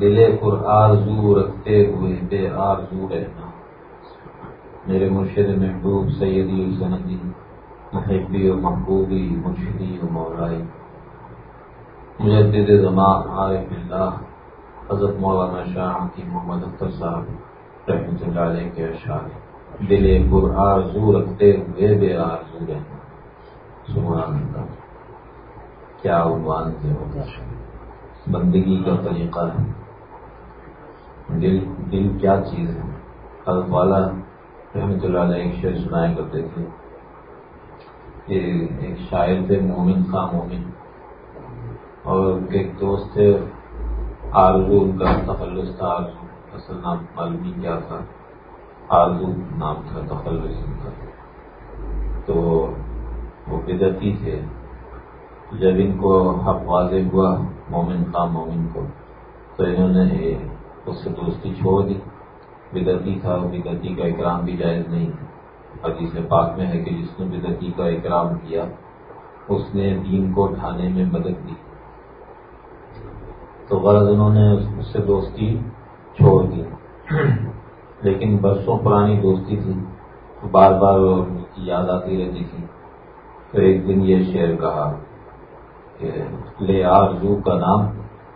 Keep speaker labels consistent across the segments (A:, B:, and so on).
A: دلے پر آرزو رکھتے ہوئے بے آرزو رہنا۔ میرے مرشد محبوب سیدی سندی محبی و محبوبی، مرشدی و مولائی۔ مجدد زمان عارف اللہ، حضرت مولانا شاہ کی محمد اختر صاحب رحمۃ اللہ علیہ کے اشعار۔ دلے پر آرزو رکھتے ہوئے بے آرزو رہنا سبحان اللہ۔ کیا عنوان سے ہوگا بندگی کا طریقہ ہے۔ دل دل کیا چیز ہے۔ حضرت والا رحمۃ اللہ علیہ ایک شعر سنایا کرتے تھے۔ کہ ایک شاعر تھے، مومن خاں مومن۔ اور ان کے ایک دوست تھے، آرزو، ان کا تخلص تھا۔ آرزو، اصل نام معلومی کیا تھا۔ آرزو نام تھا تخلص ان کا۔ تو وہ بدتی تھے۔ جب ان کو حق واضح ہوا، مومن خاں مومن کو، تو انہوں نے اس سے دوستی چھوڑ دی۔ بدتی تھا بدتی کا اکرام بھی جائز نہیں۔ حدیث پاک میں ہے کہ جس نے بدتی کا اکرام کیا، اس نے دین کو اٹھانے میں مدد دی۔ تو غرض انہوں نے اس سے دوستی چھوڑ دی۔ لیکن برسوں پرانی دوستی تھی، بار بار ان کی یاد آتی رہتی تھی۔ تو ایک دن یہ شعر کہا کہ لے آرزو کا نام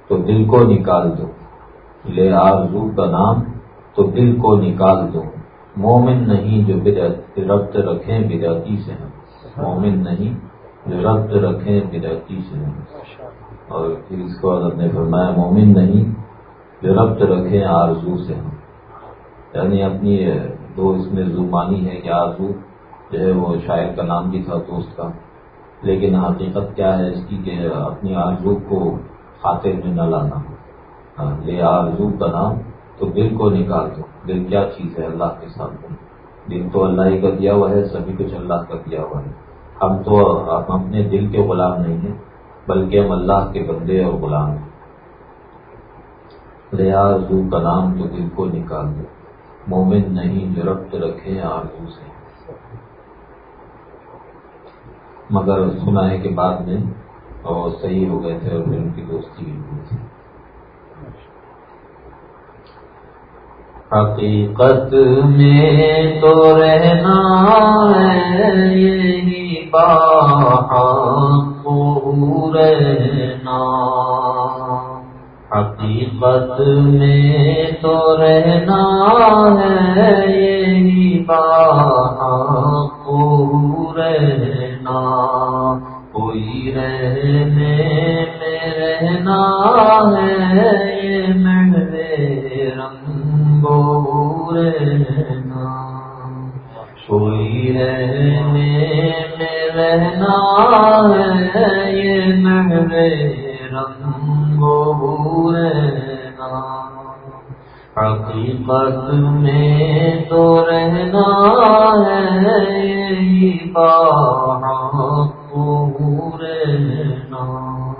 A: تو دل کو نکال دو۔ لے آرزو کا نام تو دل کو نکال دو۔ مومن نہیں جو ربط رکھیں بدعتی سے ہم۔ مومن نہیں جو ربط رکھیں بدعتی سے ہم۔ اور پھر اس کو حضرت نے فرمایا، مومن نہیں جو ربط رکھیں آرزو سے ہم۔ یعنی اپنی دو اس میں زبانی ہے کہ آرزو جو ہے وہ شاعر کا نام بھی تھا دوست کا۔ لیکن حقیقت کیا ہے اس کی کہ اپنی آرزو کو خاطر میں نہ لانا۔ ہاں، لے آرزو کا نام تو دل کو نکال دو۔ دل کیا چیز ہے اللہ کے ساتھ؟ دل تو اللہ ہی کا دیا ہوا ہے، سبھی کچھ اللہ کا دیا ہوا ہے۔ ہم تو ہم اپنے دل کے غلام نہیں ہیں، بلکہ ہم اللہ کے بندے اور غلام ہیں۔ لے آرزو کا نام تو دل کو نکال دو۔ مومن نہیں جو ربط رکھے آرزو سے۔ مگر سنا ہے کہ بعد میں اور صحیح ہو گئے تھے اور پھر ان کی دوستی بھی ہوئی تھی۔ حقیقت میں تو رہ حقیقت میں تو رہنا ہے یہی رہنا، کوئی رہنے میں رہنا ہے، یہ میرے رنگ رہنا۔ کوئی رہنے میں رہنا ہے، یہ میرے رنگ حقیقت میں تو رہنا ہے یہی رہنا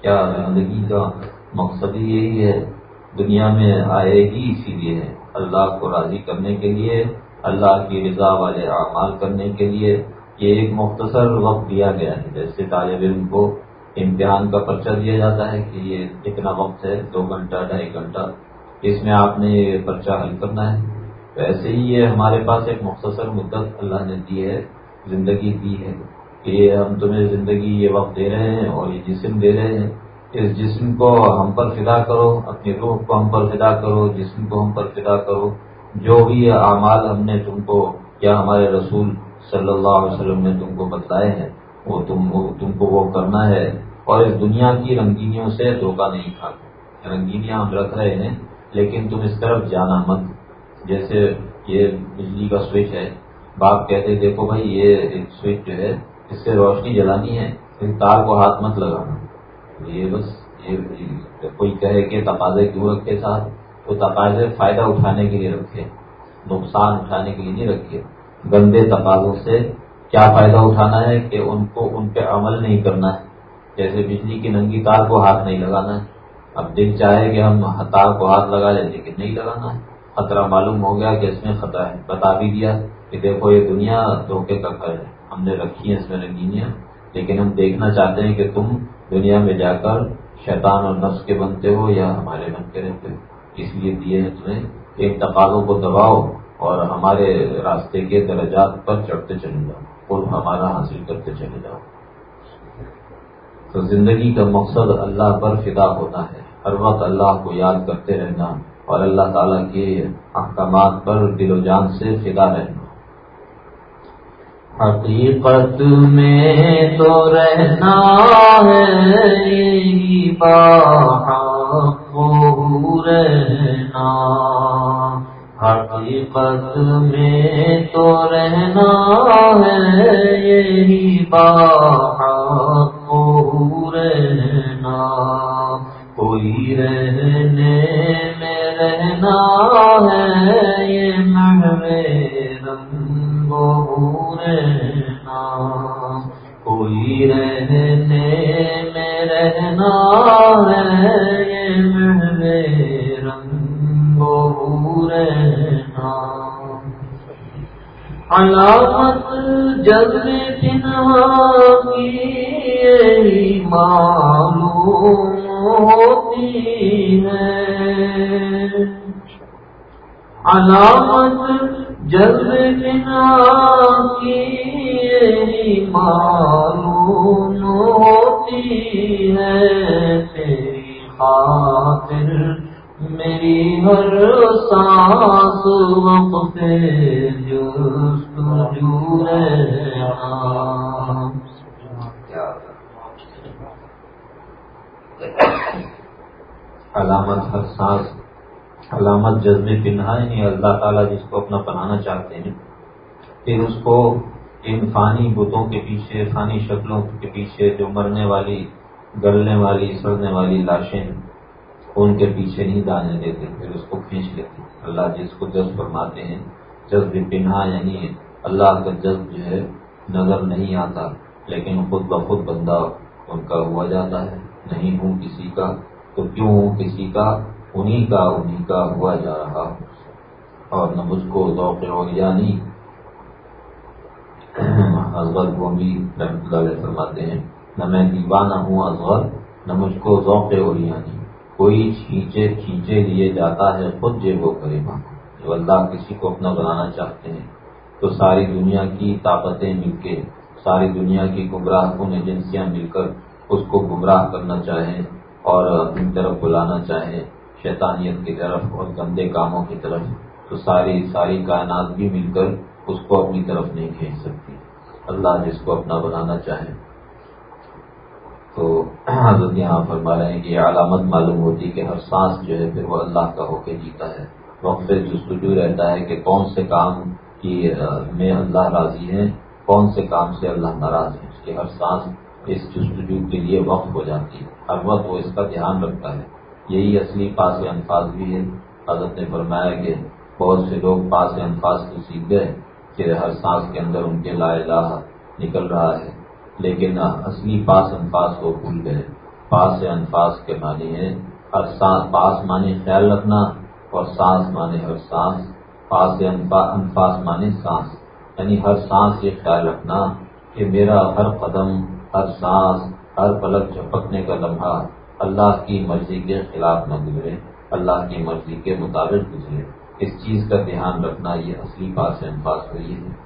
A: کیا زندگی کا مقصد ہی یہی ہے؟ دنیا میں آئے گی اسی لیے۔ اللہ کو راضی کرنے کے لیے، اللہ کی رضا والے اعمال کرنے کے لیے۔ یہ ایک مختصر وقت دیا گیا ہے۔ جیسے طالب علم کو امتحان کا پرچہ دیا جاتا ہے کہ یہ اتنا وقت ہے، دو گھنٹہ، ڈھائی گھنٹہ۔ اس میں آپ نے یہ پرچہ حل کرنا ہے۔ تو ایسے ہی یہ ہمارے پاس ایک مختصر مدت اللہ نے دی ہے، زندگی دی ہے کہ ہم تمہیں زندگی یہ وقت دے رہے ہیں اور یہ جسم دے رہے ہیں۔ اس جسم کو ہم پر فدا کرو، اپنی روح کو ہم پر فدا کرو، جسم کو ہم پر فدا کرو۔ جو بھی اعمال ہم نے تم کو یا ہمارے رسول صلی اللہ علیہ وسلم نے تم کو بتائے ہیں وہ تم تم کو وہ کرنا ہے اور اس دنیا کی رنگینیوں سے دھوکہ نہیں کھا رنگینیاں ہم رکھ رہے ہیں، لیکن تم اس طرف جانا مت۔ جیسے یہ بجلی کا سوئچ ہے، باپ کہتے دیکھو بھائی، یہ ایک سوئچ جو ہے، اس سے روشنی جلانی ہے تار کو ہاتھ مت لگانا۔ یہ بس، یہ کوئی کہے کہ تقاضے کیوں رکھے ساتھ تو تقاضے فائدہ اٹھانے کے لیے رکھے، نقصان اٹھانے کے لیے نہیں رکھے۔ گندے تقاضوں سے کیا فائدہ اٹھانا ہے کہ ان کو ان پہ عمل نہیں کرنا ہے؟ جیسے بجلی کی ننگی تار کو ہاتھ نہیں لگانا ہے۔ اب دل چاہے کہ ہم تار کو ہاتھ لگا لیں لیکن نہیں لگانا ہے۔ خطرہ معلوم ہو گیا کہ اس میں خطرہ ہے۔ بتا بھی دیا کہ دیکھو یہ دنیا دھوکے کا گھر ہے۔ ہم نے رکھی ہے اس میں رنگینیاں۔ لیکن ہم دیکھنا چاہتے ہیں کہ تم دنیا میں جا کر شیطان اور نفس کے بنتے ہو یا ہمارے بن کے رہتے ہو۔ اس لیے دیے ہیں تمہیں ایک تقاضوں کو دباؤ اور ہمارے راستے کے درجات پر چڑھتے چلے جاؤ۔ اور ہمارا حاصل کرتے چلے جاؤ۔ تو زندگی کا مقصد اللہ پر فدا ہونا ہے۔ ہر وقت اللہ کو یاد کرتے رہنا اور اللہ تعالیٰ کے احکامات پر دل و جان سے فدا رہنا۔ حقیقت میں تو رہنا ہے حقیقت میں تو رہنا ہے یہی بات رہنا۔ کوئی رہنے میں رہنا ہے یہ رنگ رہنا۔ کوئی رہنے میں رہنا جلد کی یہی معلوم ہوتی ہے علامت جلد کی یہی معلوم ہوتی ہے تیری خاطر میری ہر سانس وقت علامت ہر سانس، علامت جذب پنہا نہیں اللہ تعالیٰ جس کو اپنا بنانا چاہتے ہیں، پھر اس کو ان فانی بتوں کے پیچھے، فانی شکلوں کے پیچھے جو مرنے والی گلنے والی، سڑنے والی لاشیں ان کے پیچھے نہیں جانے دیتے، پھر اس کو کھینچ لیتے۔ اللہ جس کو جذب فرماتے ہیں، جذب پنہا یعنی اللہ کا جذب جو ہے، نظر نہیں آتا، لیکن خود بخود بندہ ان کا ہوا جاتا ہے۔ نہیں ہوں کسی کا، تو کیوں ہوں کسی کا؟ انہی کا انہی کا ہوا جا رہا اور نہ مجھ کو ذوق یعنی ازغر کو بھی رحمۃ اللہ علیہ فرماتے ہیں، نہ میں دیوانہ ہوں ازغر نہ مجھ کو ذوق ہو یعنی کوئی کھینچے کھینچے لیے جاتا ہے، خود جیب و کرے جو اللہ کسی کو اپنا بنانا چاہتے ہیں، تو ساری دنیا کی طاقتیں مل کے، ساری دنیا کی گمراہ کن ایجنسیاں مل کر اس کو گمراہ کرنا چاہیں اور اپنی طرف بلانا چاہیں، شیطانیت کی طرف اور گندے کاموں کی طرف، تو ساری ساری کائنات بھی مل کر اس کو اپنی طرف نہیں کھینچ سکتی۔ اللہ جس کو اپنا بنانا چاہے۔ تو حضرت یہاں فرما رہے ہیں کہ یہ علامت معلوم ہوتی ہے کہ ہر سانس جو ہے پھر وہ اللہ کا ہو کے جیتا ہے۔ وقت سے جستجو رہتا ہے کہ کون سے کام کی میں اللہ راضی ہے کون سے کام سے اللہ ناراض ہے اس کی ہر سانس اس جستجو کے لیے وقت ہو جاتی ہے۔ ہر وقت وہ اس کا دھیان رکھتا ہے۔ یہی اصلی پاس انفاظ بھی ہے۔ حضرت نے فرمایا کہ بہت سے لوگ پاس انفاظ کو سیکھ گئے کہ ہر سانس کے اندر ان کے لا الہ نکل رہا ہے۔ لیکن اصلی پاس انفاظ کو بھول گئے۔ پاس انفاظ کے معنی ہے ہر سانس، پاس معنی خیال رکھنا اور سانس مانے ہر سانس۔ پاس انفاظ مانے سانس۔ یعنی ہر سانس یہ خیال رکھنا کہ میرا ہر قدم، ہر سانس، ہر پلک جھپکنے کا لمحہ اللہ کی مرضی کے خلاف نہ گزرے، اللہ کی مرضی کے مطابق گزرے۔ اس چیز کا دھیان رکھنا یہ اصلی پاس انفاظ ہوئی ہے۔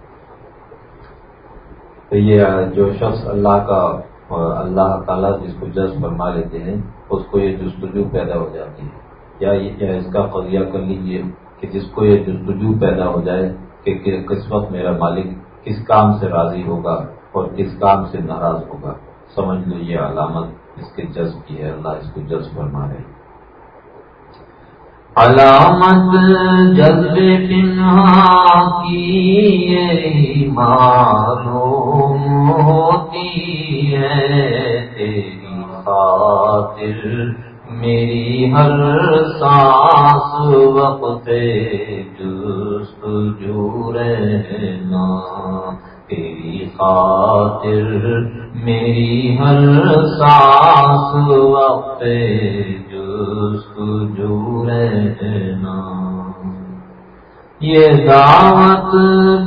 A: تو یہ جو شخص اللہ کا اور اللہ تعالیٰ جس کو جذب فرما لیتے ہیں، اس کو یہ جستجو پیدا ہو جاتی ہے۔ یا یہ اس کا قضیہ کر لیجیے کہ جس کو یہ جستجو پیدا ہو جائے کہ کس وقت میرا مالک کس کام سے راضی ہوگا اور کس کام سے ناراض ہوگا۔ سمجھ لو یہ علامت اس کے جذب کی ہے، اللہ اس کو جذب فرما رہے ہیں۔ علامت جذب پنہا کی معلوم ہوتی ہے، تیری خاطر میری ہر سانس وقت جست جو رہنا۔ تیری خاطر میری ہر سانس وقت یہ دعوت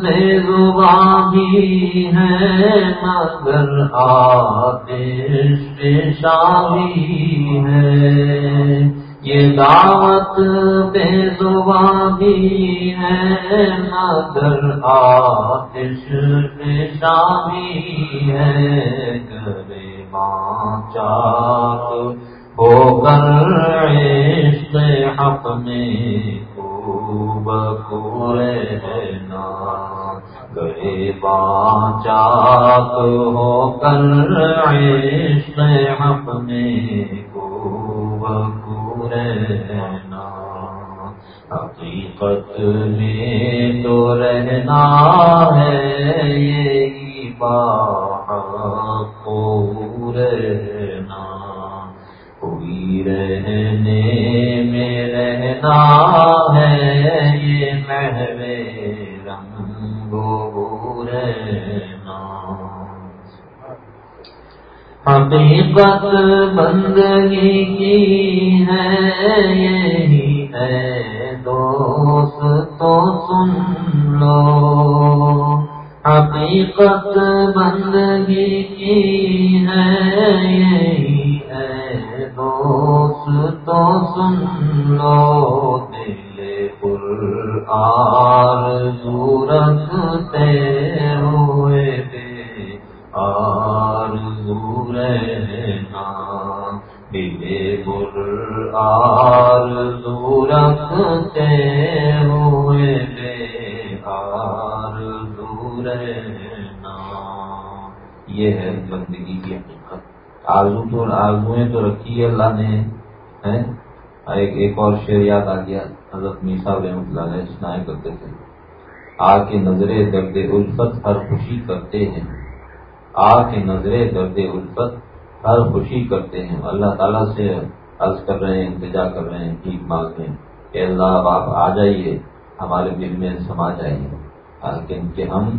A: بے زبان بھی ہے، مگر آتش شامی ہے۔ یہ دعوت بے زبان بھی ہے، مگر آتش شامی ہے۔ کرے ماں چار ہو کر عشق حق میں نا گئے چاک ہو کر عشق حق اپنے کو نا حقیقت میں تو رہنا ہے یہی بات کو رہنا۔ کوئی رہنے میں رہنا ہے یہ محو رنگو رہنا۔ حقیقت بندگی کی ہے، یہی ہے۔ دوست تو سن لو۔ حقیقت بندگی کی ہے، یہی ہے۔ دوست سن لو، دل پور آر رکھتے ہوئے دے آر رہنا دل پور آر رکھتے ہوئے دے آر رہنا یہ ہے بندگی کی حقیقت۔ آرزو تو آرزویں تو رکھی ہے، اللہ نے ایک ایک اور شعر یاد آ گیا، حضرت میسا رحمۃ اللہ نے سنایا کرتے تھے۔ آ کے نظریں درد الفت ہر خوشی کرتے ہیں۔ آ کے نظریں درد الفت ہر خوشی کرتے ہیں۔ اللہ تعالیٰ سے عرض کر رہے ہیں، انتجا کر رہے ہیں، ٹھیک مانگ رہے ہیں۔ کہ اللہ، اب آپ آ جائیے، ہمارے دل میں سما جائیے۔ کہ ہم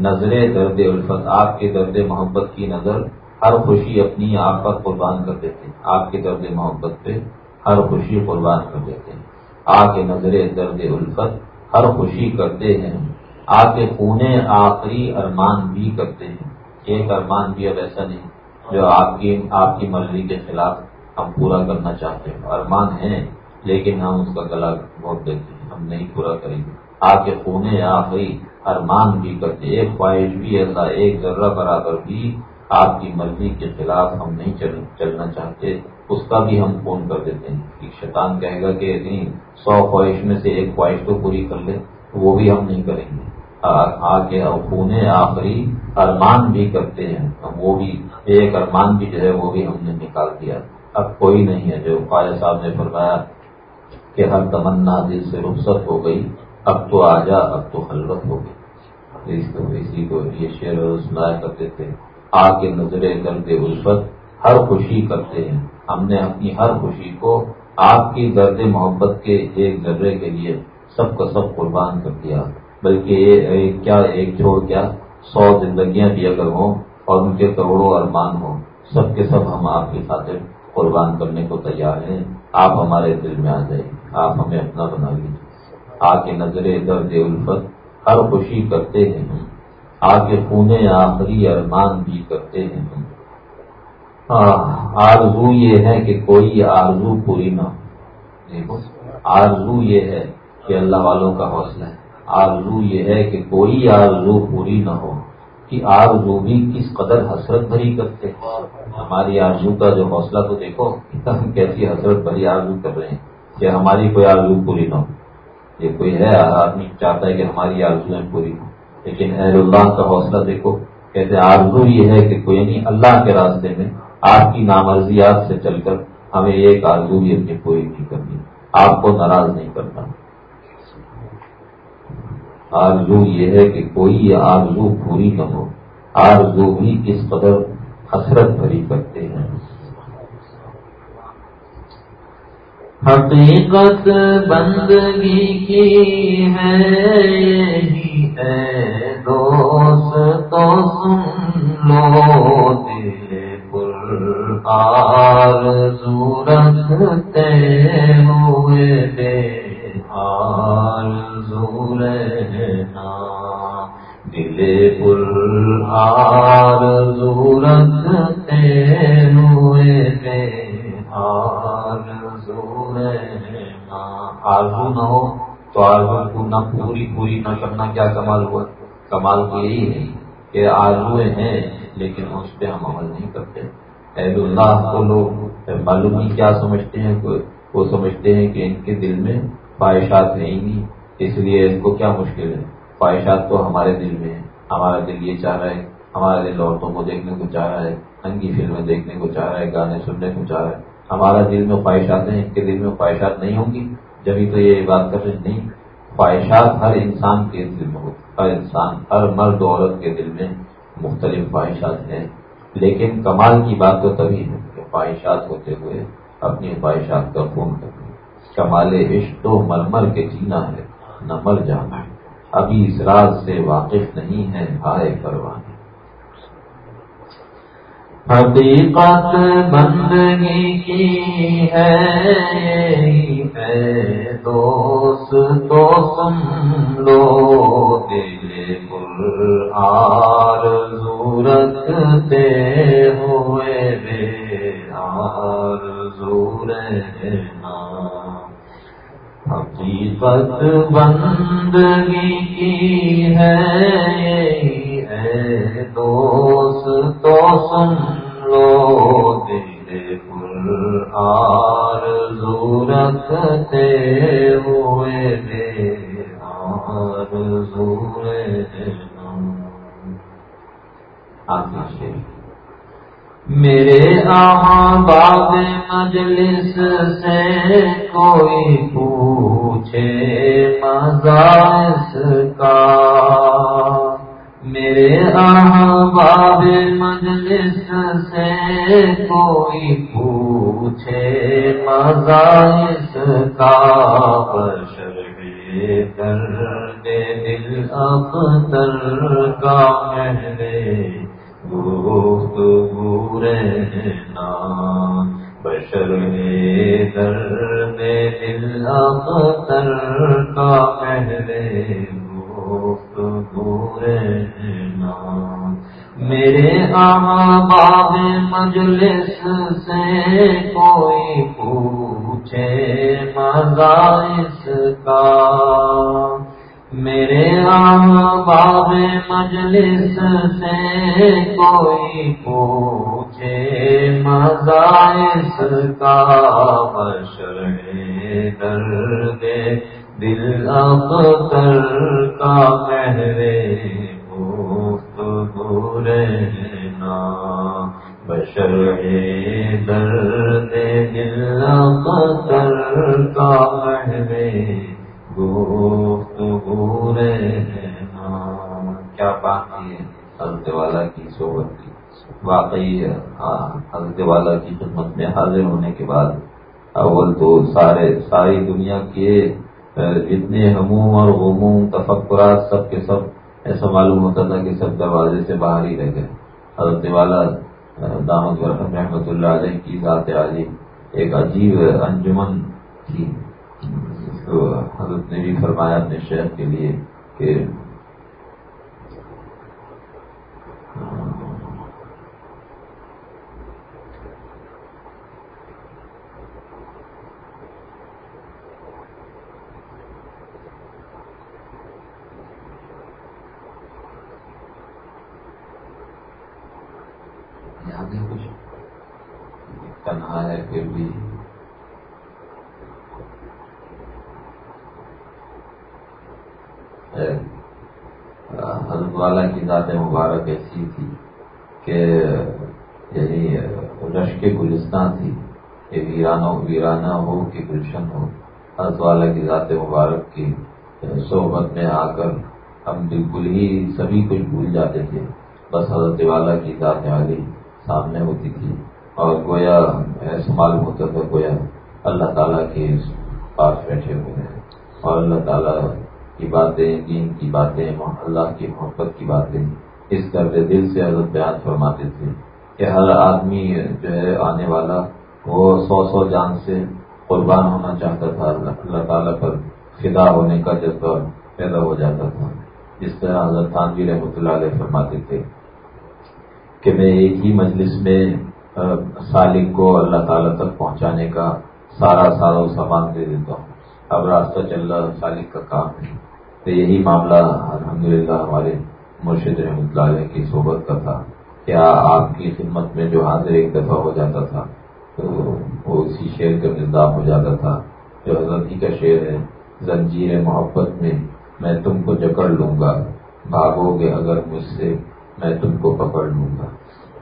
A: نظر درد الفت، آپ کے درد محبت کی نظر، ہر خوشی اپنی آپ پر قربان کر دیتے ہیں۔ آپ کے درد محبت پہ ہر خوشی قربان کر دیتے ہیں۔ آ کے نظر درد الفت ہر خوشی کرتے ہیں۔ آ کے پونے آخری ارمان بھی کرتے ہیں۔ ایک ارمان بھی اب ایسا نہیں جو آپ کی آپ کی مرضی کے خلاف ہم پورا کرنا چاہتے ہیں۔ ارمان ہیں، لیکن ہم اس کا گلا بہت دیتے ہیں۔ ہم نہیں پورا کریں گے۔ آ کے پونے آخری ارمان بھی کرتے ایک خواہش بھی ایسا، ایک ذرہ برابر بھی آپ کی مرضی کے خلاف ہم نہیں چلنا چاہتے، اس کا بھی ہم فون کر دیتے ہیں۔ شیطان کہے گا کہ نہیں، سو خواہش میں سے ایک خواہش تو پوری کر لے، وہ بھی ہم نہیں کریں گے۔ آ کے پونے آخری ارمان بھی کرتے ہیں۔ وہ بھی، ایک ارمان بھی جو ہے وہ بھی ہم نے نکال دیا۔ اب کوئی نہیں ہے جو خواجہ صاحب نے فرمایا کہ ہر تمنا دل سے رخصت ہو گئی، اب تو آ جا اب تو خلوت ہو گئی۔ اسی کو یہ شعر سنایا کرتے تھے۔ آ کے نظریں درد الفت ہر خوشی کرتے ہیں۔ ہم نے اپنی ہر خوشی کو آپ کی درد محبت کے ایک ذرے کے لیے سب کا سب قربان کر دیا۔ بلکہ کیا ایک چھوڑ کیا؟ سو زندگیاں بھی اگر ہوں اور ان کے کروڑوں ارمان ہوں، سب کے سب ہم آپ کی خاطر قربان کرنے کو تیار ہیں۔ آپ ہمارے دل میں آ جائیں۔ آپ ہمیں اپنا بنا لیجیے آ کے نظر درد، الفت ہر خوشی کرتے ہیں۔ ہم آ کے پونے آخری ارمان بھی کرتے ہیں ہم ہاں، آرزو یہ ہے کہ کوئی آرزو پوری نہ ہو۔ آرزو یہ ہے کہ اللہ والوں کا حوصلہ ہے۔ آرزو یہ ہے کہ کوئی آرزو پوری نہ ہو کہ آرزو بھی کس قدر حسرت بھری کرتے ہیں۔ ہماری آرزو کا جو حوصلہ تو دیکھو، ہم کیسی حسرت بھری آرزو کر رہے ہیں کہ ہماری کوئی آرزو پوری نہ ہو۔ یہ کوئی ہے آدمی چاہتا ہے کہ ہماری آرزویں پوری ہوں۔ لیکن اہل اللہ کا حوصلہ دیکھو، کہتے آرزو یہ ہے کہ کوئی نہیں، اللہ کے راستے میں آپ کی نامرضیات سے چل کر ہمیں ایک آرزو بھی اپنی پوری نہیں کرنی۔ آپ کو ناراض نہیں کرنا۔ آرزو یہ ہے کہ کوئی یہ آرزو پوری نہ ہو۔ آرزو بھی کس قدر حسرت بھری کرتے ہیں۔ حقیقت بندگی کی ہے، یہی ہے، دوست تو سن لو تیرے پر آر سورت ہوئے دے آرزو رہنا دل پل آرزو رکھتے ہوئے بے آرزو رہنا آرزو نہ ہو تو آرزو کو نہ پوری پوری نہ کرنا کیا کمال ہوا؟ کمال تو یہی ہے کہ آرزویں ہیں لیکن اس پہ ہم عمل نہیں کرتے۔ اہل اللہ کو لوگ معلوم ہی کیا سمجھتے ہیں، وہ سمجھتے ہیں کہ ان کے دل میں خواہشات نہیں۔ گی اس لیے ان کو کیا مشکل ہے؟ خواہشات تو ہمارے دل میں ہیں۔ ہمارا دل یہ چاہ رہا ہے، ہمارا دل عورتوں کو دیکھنے کو چاہ رہا ہے ننگی فلمیں دیکھنے کو چاہ رہا ہے، گانے سننے کو چاہ رہا ہے۔ ہمارا دل میں خواہشات ہیں، ان کے دل میں خواہشات نہیں ہوں گی۔ جبھی تو یہ بات کر رہے نہیں، خواہشات ہر انسان کے دل میں ہر انسان، ہر مرد عورت کے دل میں مختلف خواہشات ہیں۔ لیکن کمال کی بات تو تبھی ہے کہ خواہشات ہوتے ہوئے اپنی خواہشات کا خون کرنا۔ کمال عشق تو مرمر کے جینا ہے، نہ مر جانا ابھی اس راز سے واقف نہیں ہے ہائے پروانے حقیقت بندگی کی ہے دوست تو سن لو، دل پل آر رکھتے ہوئے، بے آر زور حقیقت بندگی کی ہے دوست تو سن لو دل رکھتے ہوئے دے آر زور میرے باب مجلس سے کوئی پوچھے مزاس کا۔ میرے باب مجلس سے کوئی پوچھے مزاس کا بشر درد دل اختر کا میرے گفتگو رہنا بشر درد دل اختر کا پہلے گفتگو میرے باب مجلس سے کوئی پوچھے مزہ اس کا۔ میرے باب مجلس سے کوئی پوچھے مزائس کا۔ بشر درد دل اختر کا پہرے رہنا۔ بشر درد دل اختر کا گفتگو رہنا۔ کیا بات ہے؟ حضرت والا کی صحبت کی۔ واقعی ہاں، حضرت والا کی خدمت میں حاضر ہونے کے بعد اول تو سارے، ساری دنیا کے جتنے ہموم اور غموم، تفکرات سب کے سب ایسا معلوم ہوتا تھا کہ سب دروازے سے باہر ہی رہ گئے۔ حضرت والا دامد برحم رحمۃ اللہ علیہ کی ذات عالی ایک عجیب انجمن تھی۔ تو حضرت نے بھی فرمایا اپنے شہر کے لیے کہ کچھ تنہا ہے پھر بھی eh, حضرت والا کی ذات مبارک ایسی تھی کہ یعنی رش کے گلستان تھی کہ ویرانہ ویرانہ ہو کہ گلشن ہو۔ حضرت والا کی ذات مبارک کی صحبت میں آ کر ہم بالکل ہی سبھی کچھ بھول جاتے تھے۔ بس حضرت والا کی ذات عالی سامنے ہوتی تھی۔ اور گویا ایسا معلوم ہوتا تھا گویا اللہ تعالیٰ کے پاس بیٹھے ہوئے ہیں۔ اور اللہ تعالیٰ کی باتیں، دین کی باتیں اللہ کی محبت کی باتیں، اس درد دل سے حضرت بیان فرماتے تھے کہ ہر آدمی جو ہے آنے والا، وہ سو سو جان سے قربان ہونا چاہتا تھا۔ اللہ تعالیٰ پر فدا ہونے کا جذبہ پیدا ہو جاتا تھا۔ جس طرح حضرت خانوی رحمۃ اللہ علیہ فرماتے تھے کہ میں ایک ہی مجلس میں سالک کو اللہ تعالیٰ تک پہنچانے کا سارا سارا سامان دے دیتا ہوں۔ اب راستہ چل رہا سالک کا کام ہے۔ تو یہی معاملہ الحمدللہ ہمارے مرشد رحمۃ اللہ علیہ کی صحبت کا تھا۔ کیا آپ کی خدمت میں جو حاضر ایک دفعہ ہو جاتا تھا، تو وہ اسی شعر کا نظام ہو جاتا تھا۔ جو حضرت ہی کا شعر ہے، زنجیر محبت میں میں تم کو جکڑ لوں گا، بھاگو گے اگر مجھ سے، میں تم کو پکڑ لوں گا۔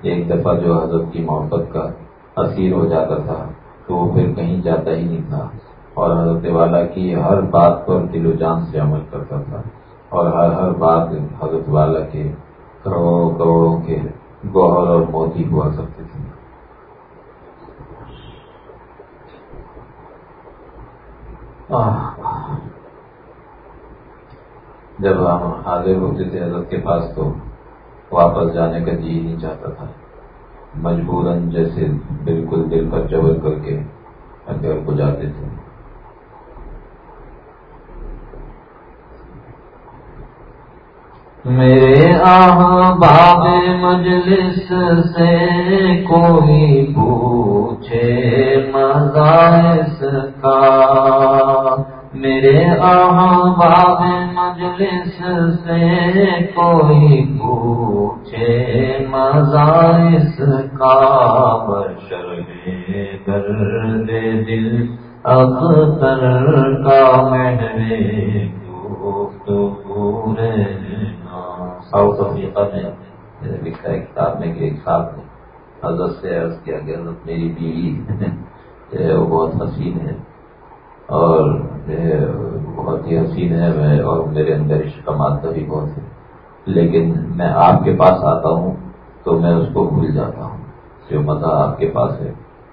A: ایک دفعہ جو حضرت کی محبت کا اثیر ہو جاتا تھا، تو وہ پھر کہیں جاتا ہی نہیں تھا۔ اور حضرت والا کی ہر بات پر دل و جان سے عمل کرتا تھا۔ اور ہر ہر بات حضرت والا کے کروڑوں کروڑوں کے گوہر اور موتی ہوا کرتے تھے۔ جب ہم حاضر ہوتے تھے حضرت کے پاس تو واپس جانے کا جی نہیں چاہتا تھا۔ مجبوراً جیسے بالکل دل پر جبر کر کے گھر کو جاتے تھے۔ میرے باب مجلس سے کوئی پوچھے مزاحس کا۔ میرے باب مجلس سے کوئی پوچھے مزاحس کا بشر درد دل اختر کا محرے تو پورے ساؤتھ افریقہ میں لکھا ہے کتاب میں کہ ایک صاحب نے حضرت سے عرض کیا کہ حضرت میری بیوی وہ بہت حسین ہے۔ اور بہت ہی حسین ہے میں اور میرے اندر عشق کا مادہ بھی بہت ہے۔ لیکن میں آپ کے پاس آتا ہوں تو میں اس کو بھول جاتا ہوں۔ جو مزہ آپ کے پاس ہے،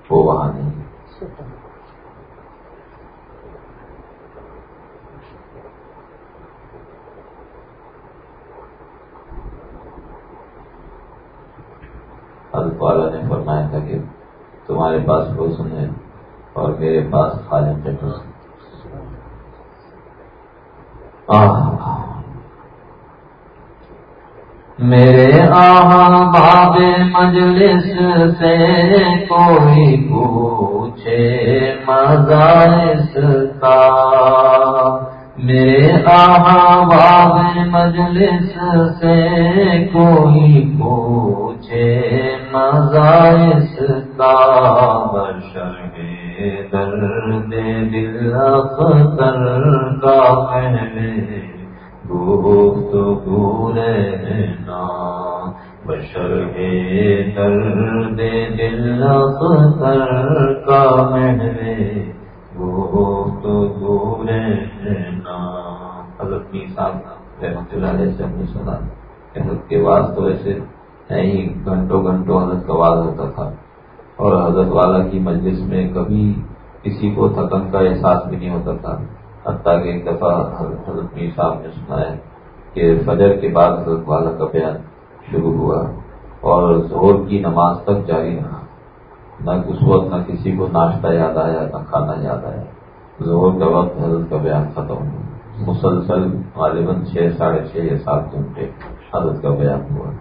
A: وہ وہاں نہیں ہے۔ حضرت والا نے فرمایا تھا کہ تمہارے پاس حسن ہے۔ اور میرے پاس خالق ہے۔ حسن میرے باب مجلس سے کوئی پوچھے مزائس کا میرے باب مجلس سے کوئی پوچھے مزائس کا بشر درد دل اختر کا پہلے گفتگو رہنا۔ بشر درد دل اختر نہیں، گھنٹوں گھنٹوں حضرت کا واضح ہوتا تھا۔ اور حضرت والا کی مجلس میں کبھی کسی کو تھکن کا احساس بھی نہیں ہوتا تھا۔ حتیٰ کہ ایک دفعہ حضرت میر صاحب نے سنا ہے کہ فجر کے بعد حضرت والا کا بیان شروع ہوا اور زور کی نماز تک جاری رہا۔ نہ اس وقت نہ کسی کو ناشتہ یاد آیا، نہ کھانا یاد آیا۔ زہر کا وقت حضرت کا بیان ختم ہوا۔ مسلسل غالباً چھ، ساڑھے چھ یا سات گھنٹے حضرت کا بیان ہوا۔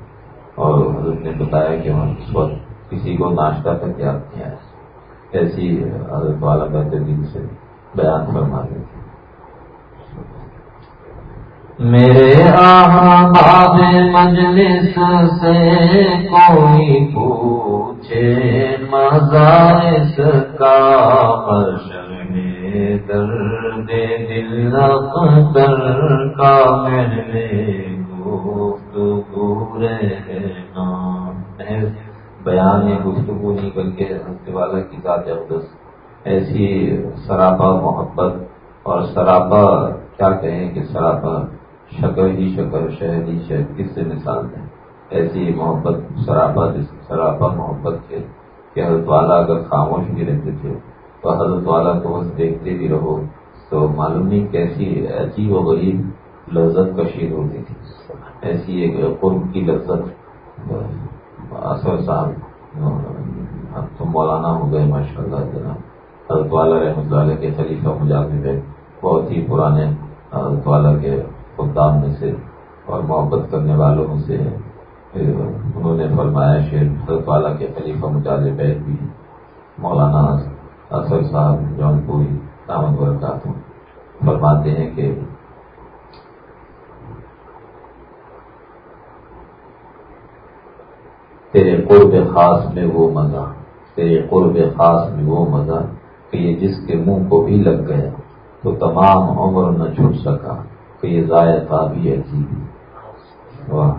A: اور حضرت نے بتایا کہ وہاں اس وقت کسی کو ناشتہ تک یاد نہیں آیا ایسی حضرت والا بہترین سے بیان فرما تھے۔ میرے آباد مجلس سے کوئی پوچھے مزائس کا درد دل در کا میرے گفتگو رہنا بیان گفتگو نہیں بلکہ ہنسنے والا کی ذات اقدس ایسی سراپا محبت اور سراپا کیا کہیں کہ سراپا شکر ہی شکر شہد ہی شہد کس سے مثال دیں ایسی محبت سراپا جس سراپا محبت کے کہ حضرت والا اگر خاموش بھی رہتے تھے تو حضرت والا کو بس دیکھتے بھی رہو تو معلوم نہیں کیسی عجیب و غریب لذت کشید ہوتی تھی ایسی ایک قرب کی لذت اثر صاحب، اب تو مولانا ہو گئے ماشاء اللہ جناب، حضرت والا رحمۃ اللہ کے خلیفہ مجاز ہے بہت ہی پرانے والا کے خدام میں سے اور محبت کرنے والوں میں سے انہوں نے فرمایا شیر حضرت والا کے خلیفہ مجاز بیت بھی۔ مولانا اصل صاحب، جون پوری دامد برکات فرماتے ہیں کہ تیرے قرب خاص میں وہ مزہ، تیرے قرب خاص میں وہ مزہ کہ یہ جس کے منہ کو بھی لگ گیا تو تمام عمر نہ چھٹ سکا کہ یہ ذائقہ بھی عجیب واہ،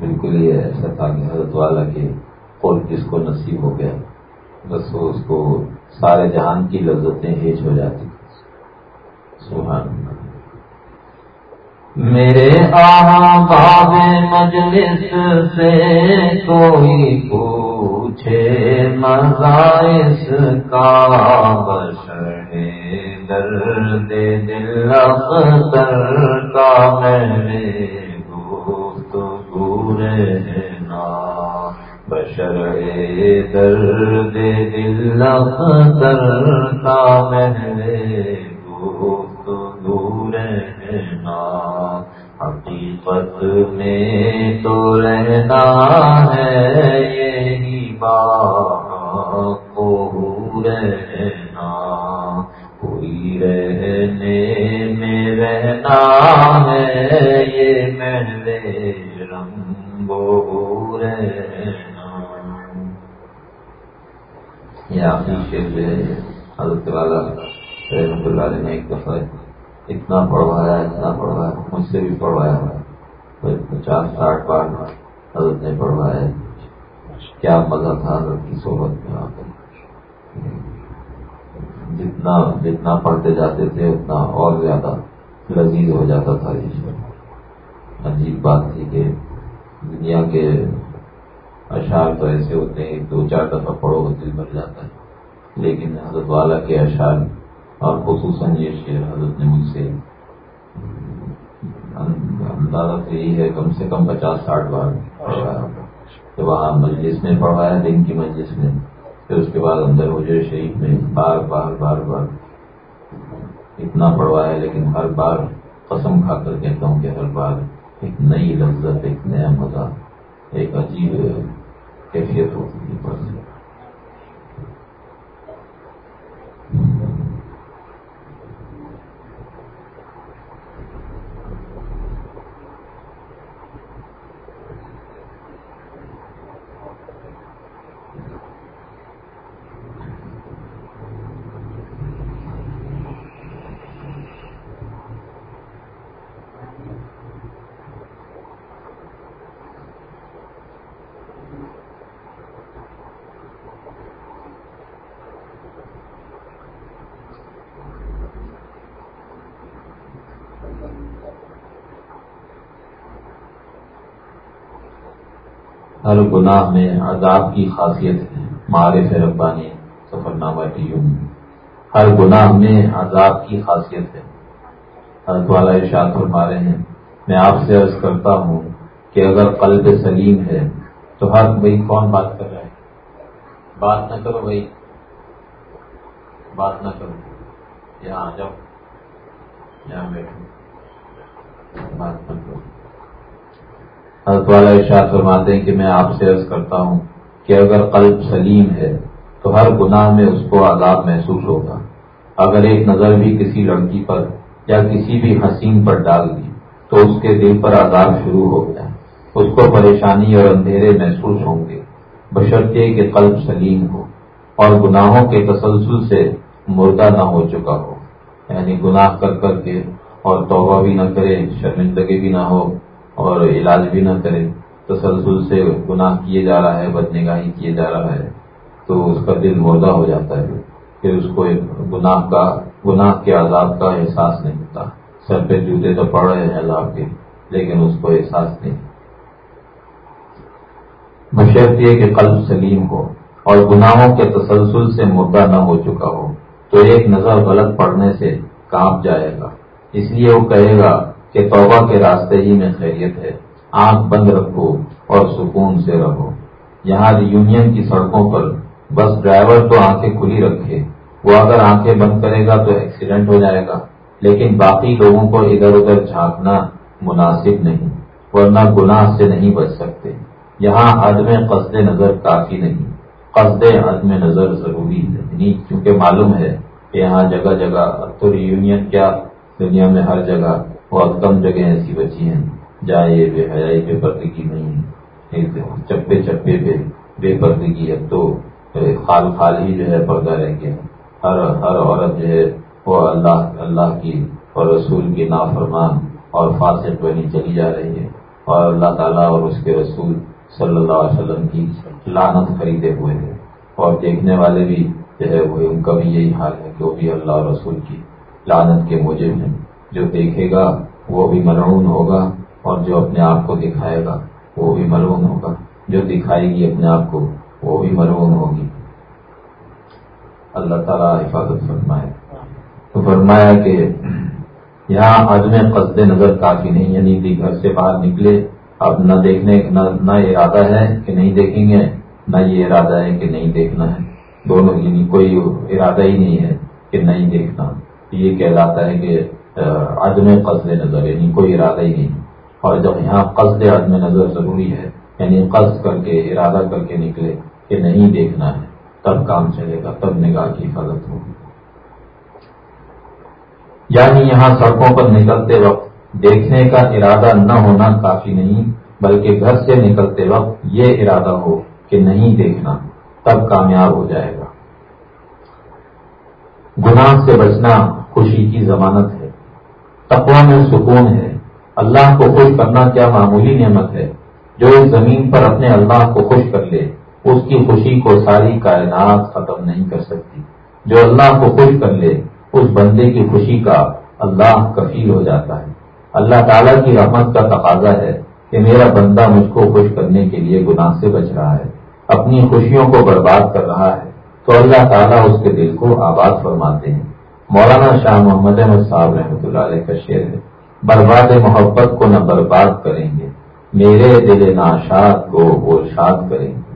A: بالکل یہ ایسا تھا کہ حضرت والا کے قرب جس کو نصیب ہو گیا۔ بس اس کو سارے جہان کی لذتیں ہیج ہو جاتی۔ سبحان اللہ۔ میرے باب مجلس سے کوئی پوچھے مزائس کا بشر درد دل اختر کا میرے گوت گورے نا بشر درد دل اختر کا میرے حقیقت میں تو رہنا ہے یہی بات کو رہنا۔ کوئی رہنے میں رہنا ہے یہ میرے رنگو رہنا۔ یہ آخری شیر ہے، حضرت والا رحمت اللہ نے ایک دفعہ اتنا پڑھوایا اتنا پڑھوایا، مجھ سے بھی پڑھوایا۔ ہوا پچاس ساٹھ بار حضرت نے پڑھوایا کیا مزہ تھا حضرت کی صحبت میں آ کر جتنا جتنا پڑھتے جاتے تھے، اتنا اور زیادہ لذیذ ہو جاتا تھا یہ عجیب بات تھی کہ دنیا کے اشعار تو ایسے ہوتے ہیں، دو چار دفعہ پڑھو دل بھر جاتا ہے۔ لیکن حضرت والا کے اشعار اور خصوصاً یہ شعر حضرت نے مجھ سے اندازہ تو یہی ہے، کم سے کم پچاس ساٹھ بار کہ وہاں مجلس میں پڑھوایا، دن کی مجلس میں۔ پھر اس کے بعد اندر حجر شریف میں بار بار بار بار اتنا پڑھوایا، لیکن ہر بار قسم کھا کر کہتا ہوں کہ ہر بار ایک نئی لذت، ایک نیا مزہ، ایک عجیب کیفیت ہوتی ہے۔ ہر گناہ میں عذاب کی خاصیت ہے۔ معرف ربانی سفر نامہ ہر گناہ میں عذاب کی خاصیت ہے۔ حضرت والا ارشاد فرما رہے ہیں، میں آپ سے عرض کرتا ہوں کہ اگر قلب سلیم ہے تو ہر بھائی کون بات کر رہا ہے؟ بات نہ کرو بھائی۔ بات نہ کرو۔ یہاں آ جاؤ۔ یہاں بیٹھو۔ بات نہ حضرت والا ارشاد فرماتے ہیں کہ میں آپ سے عرض کرتا ہوں کہ اگر قلب سلیم ہے تو ہر گناہ میں اس کو عذاب محسوس ہوگا۔ اگر ایک نظر بھی کسی لڑکی پر یا کسی بھی حسین پر ڈال دی تو اس کے دل پر عذاب شروع ہو گیا۔ اس کو پریشانی اور اندھیرے محسوس ہوں گے۔ بشرطے کہ قلب سلیم ہو اور گناہوں کے تسلسل سے مردہ نہ ہو چکا ہو۔ یعنی گناہ کر کر کے اور توبہ بھی نہ کرے، شرمندگی بھی نہ ہو۔ اور علاج بھی نہ کرے تسلسل سے گناہ کیے جا رہا ہے، بدنگاہی کیے جا رہا ہے، تو اس کا دل مردہ ہو جاتا ہے۔ پھر اس کو گناہ کا، گناہ کے عذاب کا احساس نہیں ہوتا۔ سر پہ جوتے تو پڑ رہے ہیں عذاب کے، لیکن اس کو احساس نہیں۔ بشرط یہ کہ قلب سلیم ہو اور گناہوں کے تسلسل سے مردہ نہ ہو چکا ہو۔ تو ایک نظر غلط پڑنے سے کانپ جائے گا۔ اس لیے وہ کہے گا کہ توبہ کے راستے ہی میں خیریت ہے۔ آنکھ بند رکھو اور سکون سے رہو۔ یہاں یونین کی سڑکوں پر بس ڈرائیور تو آنکھیں کھلی رکھے۔ وہ اگر آنکھیں بند کرے گا تو ایکسیڈنٹ ہو جائے گا۔ لیکن باقی لوگوں کو ادھر ادھر جھانکنا مناسب نہیں، ورنہ گناہ سے نہیں بچ سکتے۔ یہاں عدم قصد نظر کافی نہیں، قصد عدم نظر ضروری ہے۔ یعنی کیونکہ معلوم ہے کہ یہاں جگہ جگہ تو ریونین کیا، دنیا میں ہر جگہ بہت کم جگہ ایسی بچی ہیں جہاں یہ بے حیائی بے پردگی نہیں ہے چپے چپے پہ بے پردگی ہے تو خال خال ہی جو ہے پردہ رہ گیا ہر ہر عورت جو ہے وہ اللہ اللہ کی اور رسول کی نافرمان اور فاسق بنی چلی جا رہی ہے۔ اور اللہ تعالیٰ اور اس کے رسول صلی اللہ علیہ وسلم کی لانت خریدے ہوئے ہیں۔ اور دیکھنے والے بھی جو ہے وہ ان کا بھی یہی حال ہے کہ وہ بھی اللہ اور رسول کی لانت کے موجب ہیں۔ جو دیکھے گا وہ بھی ملعون ہوگا اور جو اپنے آپ کو دکھائے گا وہ بھی ملعون ہوگا۔ جو دکھائے گی اپنے آپ کو وہ بھی ملعون ہوگی۔ اللہ تعالیٰ حفاظت فرمائے۔ تو فرمایا کہ یہاں عدم قصد نظر کافی نہیں یعنی گھر سے باہر نکلے۔ اب نہ دیکھنے نہ ارادہ ہے کہ نہیں دیکھیں گے، نہ یہ ارادہ ہے کہ نہیں دیکھنا ہے۔ دونوں یعنی کوئی ارادہ ہی نہیں ہے کہ نہیں دیکھنا۔ یہ کہلاتا ہے کہ عدم قصد نظر یعنی کوئی ارادہ ہی نہیں۔ اور جب یہاں قصد عدم نظر ضروری ہے یعنی قصد کر کے، ارادہ کر کے نکلے کہ نہیں دیکھنا ہے، تب کام چلے گا، تب نگاہ کی حفاظت ہوگی۔ یعنی یہاں سڑکوں پر نکلتے وقت دیکھنے کا ارادہ نہ ہونا کافی نہیں، بلکہ گھر سے نکلتے وقت یہ ارادہ ہو کہ نہیں دیکھنا، تب کامیاب ہو جائے گا۔ گناہ سے بچنا خوشی کی ضمانت ہے۔ تقوا میں سکون ہے۔ اللہ کو خوش کرنا کیا معمولی نعمت ہے۔ جو اس زمین پر اپنے اللہ کو خوش کر لے، اس کی خوشی کو ساری کائنات ختم نہیں کر سکتی۔ جو اللہ کو خوش کر لے، اس بندے کی خوشی کا اللہ کفیل ہو جاتا ہے۔ اللہ تعالیٰ کی رحمت کا تقاضا ہے کہ میرا بندہ مجھ کو خوش کرنے کے لیے گناہ سے بچ رہا ہے، اپنی خوشیوں کو برباد کر رہا ہے۔ تو اللہ تعالیٰ اس کے دل کو آباد فرماتے ہیں۔ مولانا شاہ محمد احمد صاحب رحمۃ اللہ علیہ کا شعر ہے، برباد محبت کو نہ برباد کریں گے، میرے دل ناشاد کو وہ شاد کریں گے۔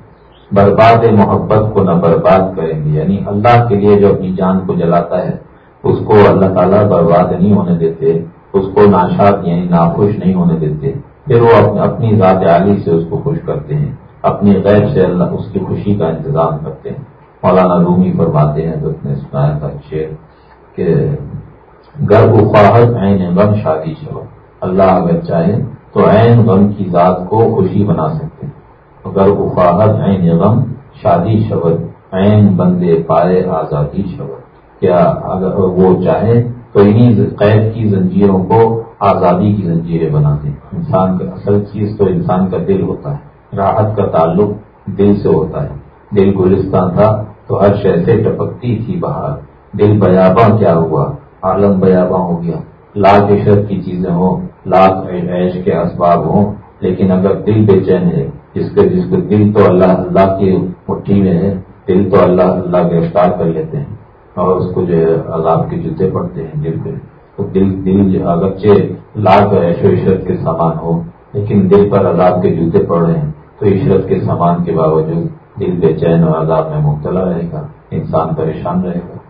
A: برباد محبت کو نہ برباد کریں گے یعنی اللہ کے لیے جو اپنی جان کو جلاتا ہے، اس کو اللہ تعالیٰ برباد نہیں ہونے دیتے، اس کو ناشاد یعنی ناخوش نہیں ہونے دیتے۔ پھر وہ اپنی ذات عالی سے اس کو خوش کرتے ہیں، اپنی غیر سے اللہ اس کی خوشی کا انتظام کرتے ہیں۔ مولانا رومی فرماتے ہیں تو اس نے سنایا تھا شیر کہ گر خواہد عین غم شادی شو اللہ اگر چاہے تو عین غم کی ذات کو خوشی بنا سکتے ہیں۔ گر خواہد عین غم شادی شبد عین بندے پائے آزادی شبد کیا اگر وہ چاہے تو انہیں قید کی زنجیروں کو آزادی کی زنجیریں بنا دیں۔ انسان کا اصل چیز تو انسان کا دل ہوتا ہے۔ راحت کا تعلق دل سے ہوتا ہے۔ دل گلستان تھا تو ہر شہر سے ٹپکتی تھی باہر دل بیاباں کیا ہوا؟ عالم بیاباں ہو گیا۔ لاکھ عشرت کی چیزیں ہوں، لاکھ عیش کے اسباب ہوں، لیکن اگر دل بے چین ہے، جس کے جس کے دل تو اللہ اللہ کی مٹھی میں ہے، دل تو اللہ اللہ گرفتار کر لیتے ہیں اور اس کو جو ہے عذاب کے جوتے پڑتے ہیں دل پہ۔ تو دل دل اگرچہ لاکھ ایشو عشرت کے سامان ہو لیکن دل پر عذاب کے جوتے پڑ رہے ہیں، تو عشرت کے سامان کے باوجود دل بے چین اور عذاب میں مبتلا رہے گا، انسان پریشان رہے گا۔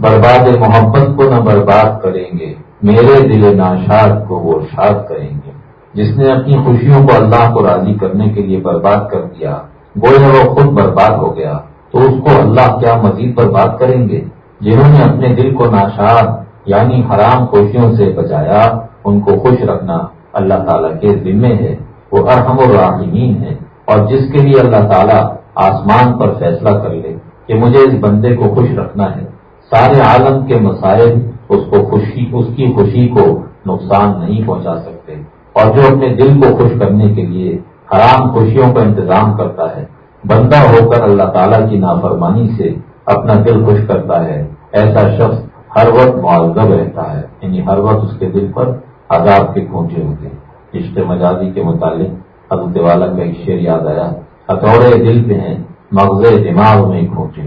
A: برباد محبت کو نہ برباد کریں گے، میرے دل ناشاد کو وہ شاد کریں گے۔ جس نے اپنی خوشیوں کو اللہ کو راضی کرنے کے لیے برباد کر دیا، گویا وہ خود برباد ہو گیا، تو اس کو اللہ کیا مزید پر بات کریں گے؟ جنہوں نے اپنے دل کو ناشاد یعنی حرام خوشیوں سے بچایا، ان کو خوش رکھنا اللہ تعالیٰ کے ذمے ہے۔ وہ ارحم الراحمین ہے اور جس کے لیے اللہ تعالیٰ آسمان پر فیصلہ کر لے کہ مجھے اس بندے کو خوش رکھنا ہے سارے عالم کے مسائل اس کو خوشی اس کی خوشی کو نقصان نہیں پہنچا سکتے۔ اور جو اپنے دل کو خوش کرنے کے لیے حرام خوشیوں کا انتظام کرتا ہے، بندہ ہو کر اللہ تعالیٰ کی نافرمانی سے اپنا دل خوش کرتا ہے۔ ایسا شخص ہر وقت معذب رہتا ہے یعنی ہر وقت اس کے دل پر عذاب کے کھونچے ہوتے ہیں۔ عشق مجازی کے متعلق حضرت والا کا ایک شعر یاد آیا۔ ہتھوڑے دل پہ ہیں مغز دماغ میں کھونٹے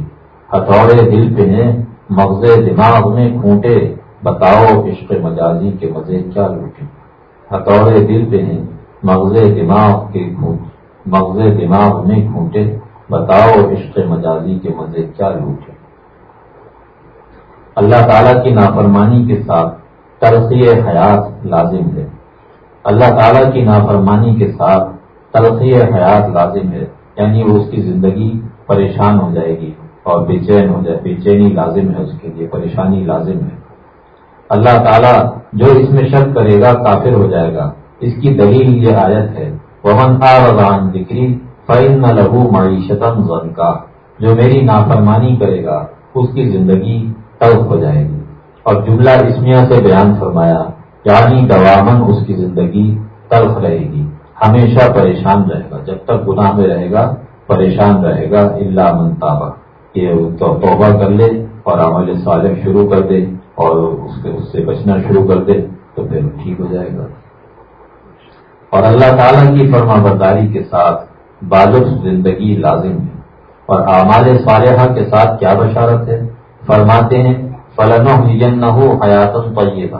A: ہتھوڑے دل پہ ہیں مغز دماغ میں کھونٹے، بتاؤ عشق مجازی کے مزے کیا لوٹے ہتھوڑے دل پہ ہیں مغز دماغ کے کھونٹے مغز دماغ میں کھوٹے بتاؤ عشق مجازی کے مزے کیا لوٹے اللہ تعالیٰ کی نافرمانی کے ساتھ ترقی حیات لازم ہے۔ اللہ تعالیٰ کی نافرمانی کے ساتھ تلخی حیات لازم ہے یعنی وہ اس کی زندگی پریشان ہو جائے گی۔ اور بے چین ہو جائے، بے چینی لازم ہے اس کے لیے، پریشانی لازم ہے۔ اللہ تعالیٰ جو اس میں شک کرے گا، کافر ہو جائے گا۔ اس کی دلیل یہ آیت ہے۔ وہ ذکری فعن نہ لہو معیشت کا جو میری نافرمانی کرے گا، اس کی زندگی تلخ ہو جائے گی۔ اور جملہ اسمیا سے بیان فرمایا یعنی دوامن اس کی زندگی تلخ رہے گی۔ ہمیشہ پریشان رہے گا۔ جب تک گناہ میں رہے گا، پریشان رہے گا۔ اللہ منتابہ یہ توبہ کر لے اور عمل صالح شروع کر دے اور اس اس سے بچنا شروع کر دے تو پھر ٹھیک ہو جائے گا۔ اور اللہ تعالیٰ کی فرما برداری کے ساتھ بالغ زندگی لازم ہے۔ اور اعمال صالحہ کے ساتھ کیا بشارت ہے؟ فرماتے ہیں فلن نہ ہو حیاتن طیبہ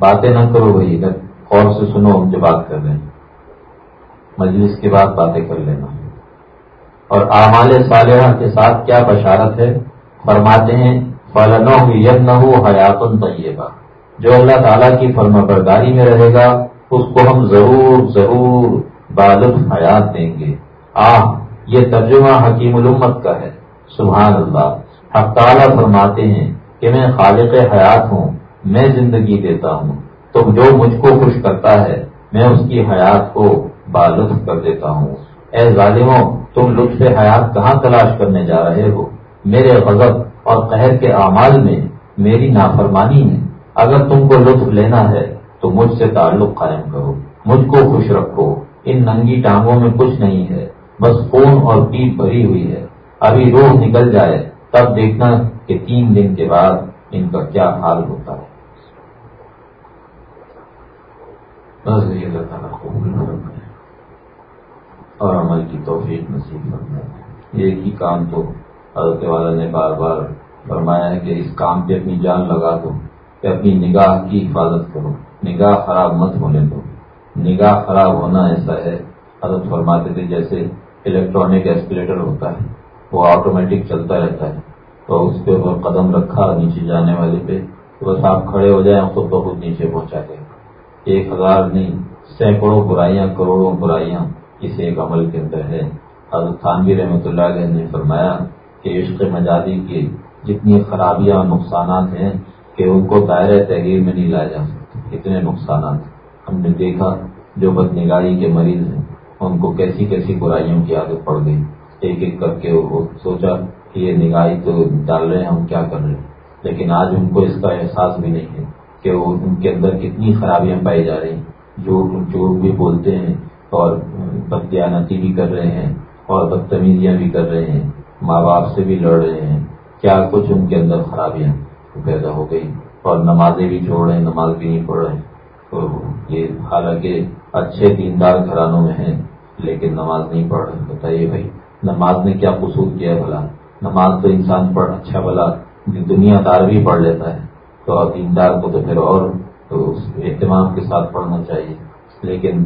A: باتیں نہ کرو بھائی غور سے سنو، ہم جو بات کر رہے ہیں۔ مجلس کے بعد باتیں کر لینا۔ اور اعمال صالحہ کے ساتھ کیا بشارت ہے؟ فرماتے ہیں فلنو ید نہ ہو حیات طیبہ جو اللہ تعالیٰ کی فرما برداری میں رہے گا، اس کو ہم ضرور ضرور بالغ حیات دیں گے۔ آ یہ ترجمہ حکیم الامت کا ہے۔ سبحان اللہ۔ حق تعالیٰ فرماتے ہیں کہ میں خالق حیات ہوں، میں زندگی دیتا ہوں۔ تو جو مجھ کو خوش کرتا ہے، میں اس کی حیات کو بالغ کر دیتا ہوں۔ اے ظالموں، تم لطف حیات کہاں تلاش کرنے جا رہے ہو؟ میرے غضب اور قہر کے اعمال میں میری نافرمانی ہے۔ اگر تم کو لطف لینا ہے، تو مجھ سے تعلق قائم کرو۔ مجھ کو خوش رکھو۔ ان ننگی ٹانگوں میں کچھ نہیں ہے۔ بس خون اور پیپ بھری ہوئی ہے۔ ابھی روح نکل جائے، تب دیکھنا کہ تین دن کے بعد ان کا کیا حال ہوتا ہے۔ بس یہ اللہ تعالیٰ خوب اور عمل کی توفیق نصیب کرنا ہے ایک ہی کام تو حضرت والا نے بار بار فرمایا ہے کہ اس کام پہ اپنی جان لگا دو کہ اپنی نگاہ کی حفاظت کرو۔ نگاہ خراب مت ہونے دو۔ نگاہ خراب ہونا ایسا ہے، حضرت فرماتے تھے جیسے الیکٹرانک ایسپلیٹر ہوتا ہے، وہ آٹومیٹک چلتا رہتا ہے۔ تو اس کے اوپر قدم رکھا نیچے جانے والے پہ تو بس آپ کھڑے ہو جائیں، خود بخود نیچے پہنچا دیں۔ ایک ہزار نہیں، سینکڑوں برائیاں، کروڑوں برائیاں اس ایک عمل کے اندر ہے۔ حضرت خانوی رحمۃ اللہ علیہ نے فرمایا کہ عشق مجادی کی جتنی خرابیاں اور نقصانات ہیں کہ ان کو دائرۂ تحریر میں نہیں لایا جا سکتا۔ اتنے نقصانات ہم نے دیکھا جو بد نگاہی کے مریض ہیں، ان کو کیسی کیسی برائیوں کی عادت پڑ گئی۔ ایک ایک کر کے وہ سوچا کہ یہ نگاہی تو ڈال رہے ہیں، ہم کیا کر رہے ہیں؟ لیکن آج ان کو اس کا احساس بھی نہیں ہے کہ وہ ان کے اندر کتنی خرابیاں پائی جا رہی جو جو بھی بولتے ہیں اور بدیانتی بھی کر رہے ہیں اور بدتمیزیاں بھی کر رہے ہیں۔ ماں باپ سے بھی لڑ رہے ہیں۔ کیا کچھ ان کے اندر خرابیاں؟ پیدا ہو گئی اور نمازیں بھی چھوڑ رہے ہیں، نماز بھی نہیں پڑھ رہے۔ تو یہ حالانکہ اچھے دیندار گھرانوں میں ہیں، لیکن نماز نہیں پڑھ رہے۔ بتائیے بھائی، نماز نے کیا قصور کیا بھلا؟ نماز تو انسان پڑھ اچھا بھلا دنیا دار بھی پڑھ لیتا ہے۔ تو دیندار کو تو پھر اور اہتمام کے ساتھ پڑھنا چاہیے۔ لیکن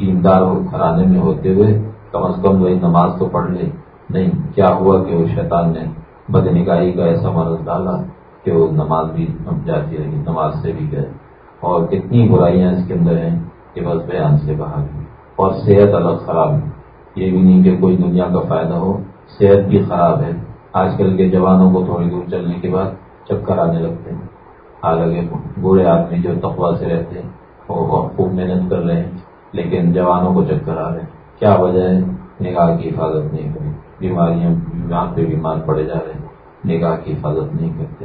A: دیندار گھرانے میں ہوتے ہوئے کم از کم وہی نماز تو پڑھ لے۔ نہیں، کیا ہوا کہ وہ شیطان نے بد نگاہی کا ایسا مرض ڈالا کہ وہ نماز بھی جاتی رہی، نماز سے بھی گئے۔ اور کتنی برائیاں اس کے اندر ہیں کہ بس بیان سے باہر اور صحت الگ خراب ہے۔ یہ بھی نہیں کہ کوئی دنیا کا فائدہ ہو، صحت بھی خراب ہے۔ آج کل کے جوانوں کو تھوڑی دور چلنے کے بعد چکر آنے لگتے ہیں۔ حالانکہ بوڑھے آدمی جو تقوا سے رہتے ہیں اور خوب محنت کر رہے ہیں، لیکن جوانوں کو چکر آ رہے ہیں۔ کیا وجہ ہے؟ نگاہ کی حفاظت نہیں کری بیماریاں بیمار پہ بیمار پڑے جا رہے ہیں۔ نگاہ کی حفاظت نہیں کرتے۔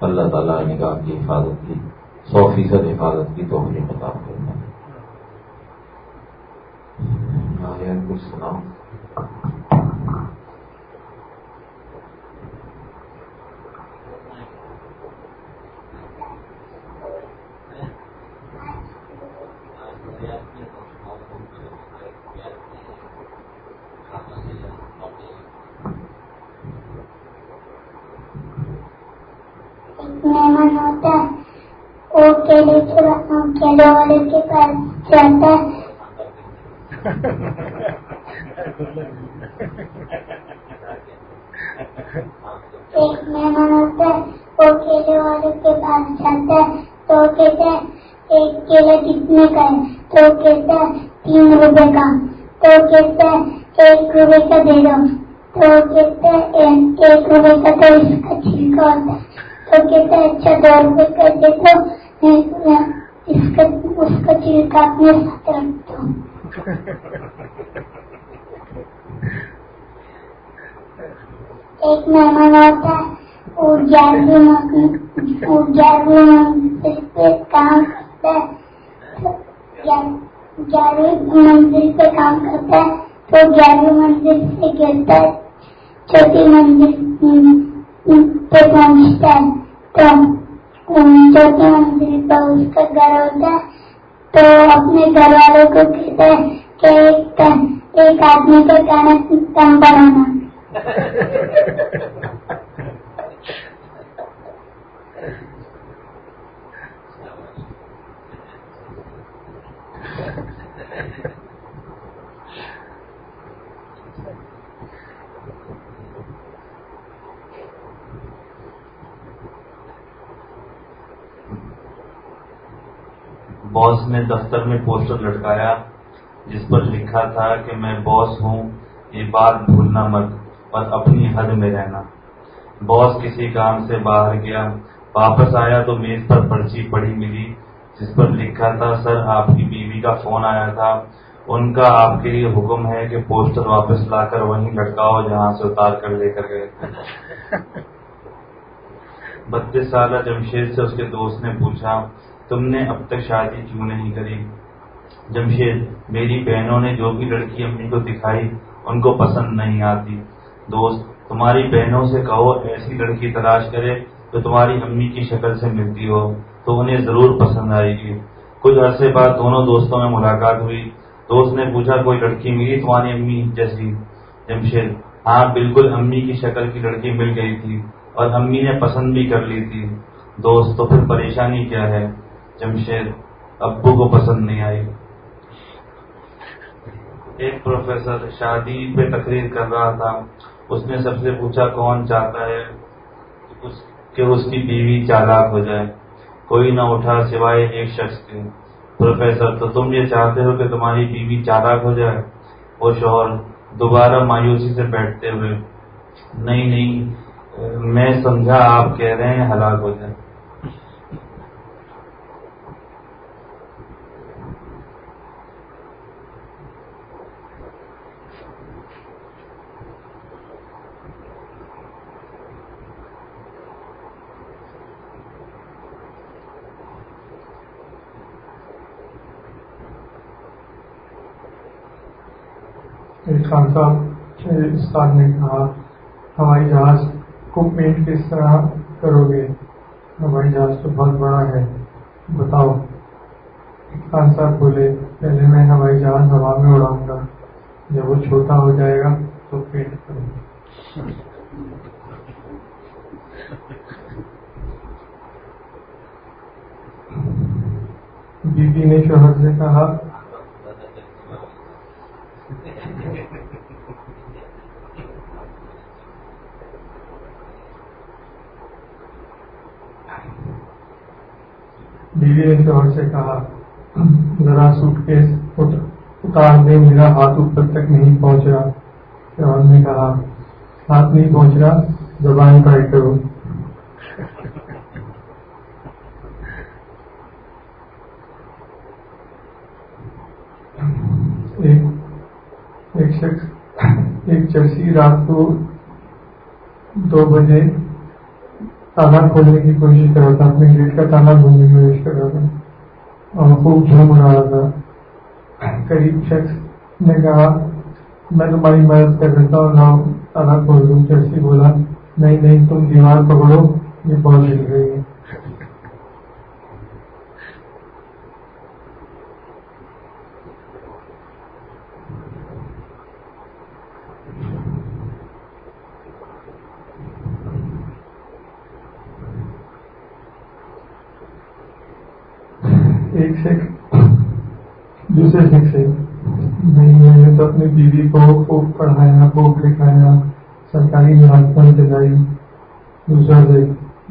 A: اللہ تعالیٰ نگاہ کی حفاظت کی، سو فیصد حفاظت کی تو ہمیں بتا کرنا کچھ سناؤ
B: مہمان ہوتا ہے والے کے پاس جاتا ایک مہمان ہوتا ہے وہ کیلے والے کے پاس جاتا ہے تو ایک کیلا کتنے کا ہے تو کہتا ہے تین روپے کا تو ایک روپے کا دے دو۔ تو کہتے ہیں، ایک روپے کا تو اس کا چھلکا ہوتا ہے تو کہتے ہیں اچھا دو روپے کا دے دو اس کا اس کا چھلکا اپنے ساتھ رکھ دو ایک مہمان ہوتا ہے وہ گیارہویں گیارہویں منزل پہ کام کرتا ہے گیارہویں منزل پہ کام کرتا ہے، تو گیارہویں منزل سے گرتا ہے چوتھی منزل پہ پہنچتا ہے، تو چوتھی منزل پہ اس کا گھر ہوتا ہے تو اپنے گھر والوں کو کہتے ہے کہ ایک آدمی کو کھانا کم بنانا Thank you.
C: باس نے دفتر میں پوسٹر لٹکایا جس پر لکھا تھا کہ میں باس ہوں یہ بات بھولنا مت اور اپنی حد میں رہنا۔ باس کسی کام سے باہر گیا واپس آیا تو میز پر پرچی پڑی ملی جس پر لکھا تھا سر آپ کی بیوی کا فون آیا تھا۔ ان کا آپ کے لیے حکم ہے کہ پوسٹر واپس لا کر وہیں لٹکاؤ جہاں سے اتار کر لے کر گئے۔ بتیس سالہ جمشید سے اس کے دوست نے پوچھا تم نے اب تک شادی کیوں نہیں کری؟ جمشید، میری بہنوں نے جو بھی لڑکی امی کو دکھائی، ان کو پسند نہیں آتی۔ دوست، تمہاری بہنوں سے کہو ایسی لڑکی تلاش کرے جو تمہاری امی کی شکل سے ملتی ہو، تو انہیں ضرور پسند آئے گی۔ کچھ عرصے بعد دونوں دوستوں میں ملاقات ہوئی۔ دوست نے پوچھا، کوئی لڑکی ملی تمہاری امی جیسی؟ جمشید ہاں بالکل امی کی شکل کی لڑکی مل گئی تھی اور امی نے پسند بھی کر لی تھی۔ دوست، تو پھر پریشانی کیا ہے؟ جمشید ابو کو پسند نہیں آئی۔ ایک پروفیسر شادی پہ تقریر کر رہا تھا۔ اس نے سب سے پوچھا، کون چاہتا ہے کہ اس کی بیوی چالاک ہو جائے؟ کوئی نہ اٹھا سوائے ایک شخص کے۔ پروفیسر، تو تم یہ چاہتے ہو کہ تمہاری بیوی چالاک ہو جائے؟ وہ شوہر دوبارہ مایوسی سے بیٹھتے ہوئے، نہیں نہیں، میں سمجھا آپ کہہ رہے ہیں ہلاک ہو جائے۔
D: خان صاحب استاد نے کہا، ہوائی جہاز کو پینٹ کس طرح کرو گے؟ ہوائی جہاز تو بہت بڑا ہے، بتاؤ۔ خان صاحب بولے، پہلے میں ہوائی جہاز ہوا میں اڑاؤں گا، جب وہ چھوٹا ہو جائے گا تو پینٹ کروں گا۔ بی بی نے شوہر سے کہا بیوی نے شوہر سے کہا، ذرا سوٹ کیس اتار دے میرا ہاتھ اوپر تک نہیں پہنچ رہا شوہر نے کہا، ہاتھ نہیں پہنچ رہا زبان ٹرائی کرو۔ ایک شخص، ایک چرسی رات کو دو بجے تالا کھولنے کی کوشش کر رہا تھا، اپنے گیٹ کا تالا کھولنے کی کوشش کر رہا تھا۔ اور خوب جھوم رہا تھا۔ قریب شخص نے کہا، میں تمہاری مدد کر دیتا ہوں نہ تالا کھول دوں۔ چرسی بولا، نہیں نہیں، تم دیوار پکڑو، یہ بہت ہل گئی ہے ایک شیخ دوسرے شیخ سے۔ نہیں، میں تو اپنی بیوی کو خوب پڑھایا، خوب لکھایا، سرکاری ملازمت دلائی دوسرا سے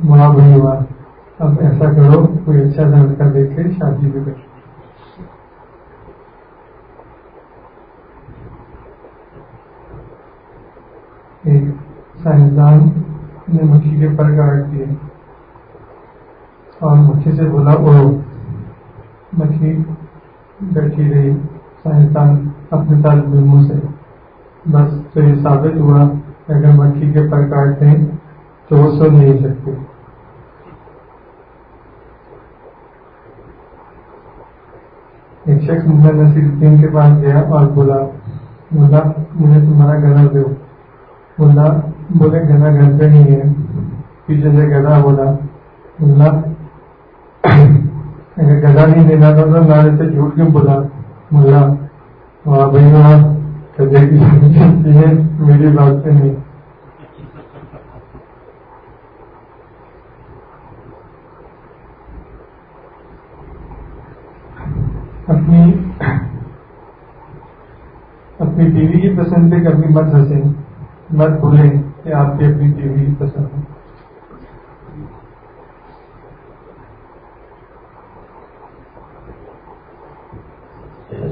D: وہاں بھی ہوا۔ اب ایسا کرو، کوئی اچھا سا لڑکا دیکھ کے شادی بھی کر۔ ایک سائنسدان نے مکھی کے پر کاٹ دیے اور مکھی سے بولا اڑو مکھی بیٹھی رہی سائنسدان اپنے طالب علموں سے۔ بس تو یہ ثابت ہوا، اگر مکھی کے پر کاٹ دیں تو وہ سو نہیں سکتے۔ ایک شخص مجھے نصیر الدین کے پاس گیا اور بولا بولا مجھے تمہارا گلا دو۔ بولا بولے گنا گھر پہ نہیں ہے۔ پیچھے سے گدا بولا بولا اگر گدا نہیں دینا تھا تو نہ سے جھوٹ کیوں بولا؟ بولا وہاں بھائی وہاں گدے کی میری بات سے نہیں۔ اپنی اپنی بیوی کی پسند پہ کبھی مت ہنسیں۔ مت بھولیں کہ آپ کی اپنی بیوی کی پسند ہے